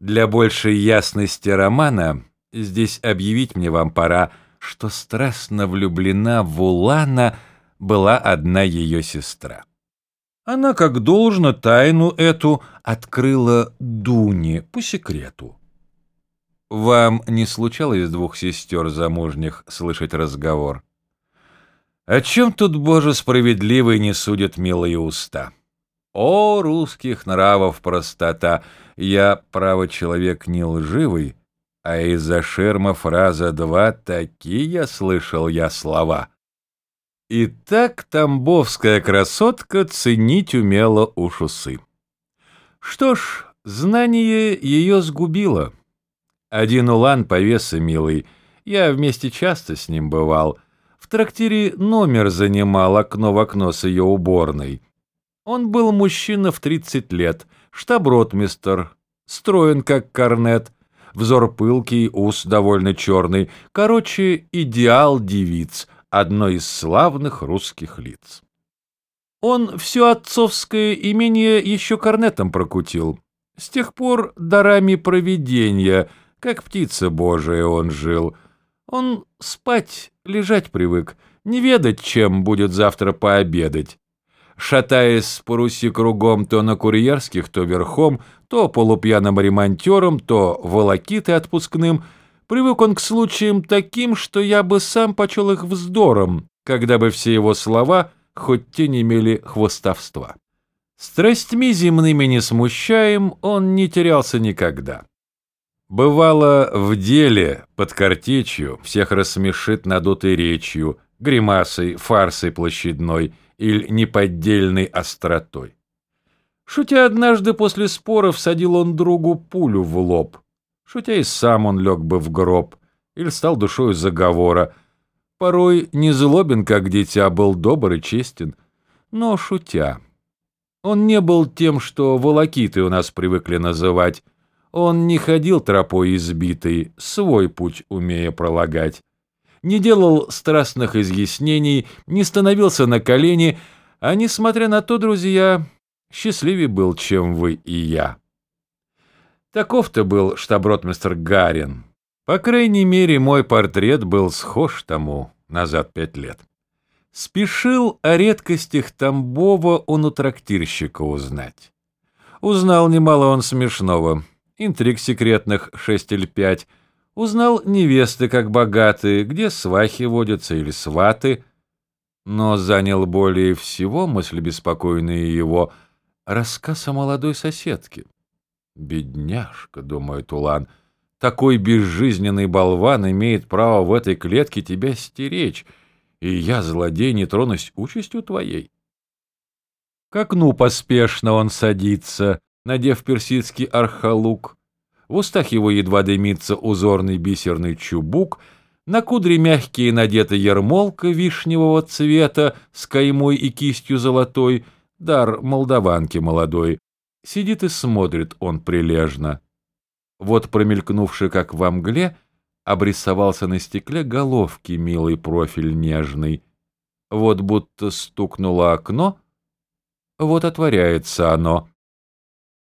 Для большей ясности романа здесь объявить мне вам пора, что страстно влюблена в Улана была одна ее сестра. Она, как должно, тайну эту открыла Дуне по секрету. Вам не случалось двух сестер замужних слышать разговор? О чем тут, Боже справедливый, не судят милые уста? О, русских нравов простота! Я, право, человек не лживый, а из-за шерма фраза два такие слышал я слова. И так тамбовская красотка ценить умела уж усы. Что ж, знание ее сгубило. Один улан повеса милый, я вместе часто с ним бывал. В трактире номер занимал окно в окно с ее уборной. Он был мужчина в тридцать лет, штаб-ротмистер, строен как корнет, взор пылкий, ус довольно черный, короче, идеал девиц — одно из славных русских лиц. Он все отцовское имение еще корнетом прокутил. С тех пор дарами провидения, как птица божия он жил. Он спать, лежать привык, не ведать, чем будет завтра пообедать. Шатаясь по Руси кругом то на курьерских, то верхом, то полупьяным ремонтером, то волокитой отпускным — Привык он к случаям таким, что я бы сам почел их вздором, когда бы все его слова хоть те не имели хвостовства. Страстьми земными не смущаем, он не терялся никогда. Бывало, в деле, под картечью, всех рассмешит надутой речью, гримасой, фарсой площадной или неподдельной остротой. Шутя однажды после спора всадил он другу пулю в лоб — Шутя и сам он лег бы в гроб или стал душою заговора. Порой не злобен, как дитя, был добр и честен, но шутя. Он не был тем, что волокиты у нас привыкли называть. Он не ходил тропой избитой, свой путь умея пролагать. Не делал страстных изъяснений, не становился на колени, а, несмотря на то, друзья, счастливее был, чем вы и я. Таков-то был штаб-ротмистр Гарин. По крайней мере, мой портрет был схож тому назад пять лет. Спешил о редкостях Тамбова он у трактирщика узнать. Узнал немало он смешного, интриг секретных шесть или пять, узнал невесты как богатые, где свахи водятся или сваты, но занял более всего мысли беспокойные его рассказ о молодой соседке. «Бедняжка», — думает Улан, — «такой безжизненный болван имеет право в этой клетке тебя стеречь, и я, злодей, не тронусь участью твоей». К окну поспешно он садится, надев персидский архалук. В устах его едва дымится узорный бисерный чубук, на кудре мягкие надета ермолка вишневого цвета с каймой и кистью золотой, дар молдаванки молодой, Сидит и смотрит он прилежно. Вот промелькнувший, как во мгле, обрисовался на стекле головки милый профиль нежный. Вот будто стукнуло окно, вот отворяется оно.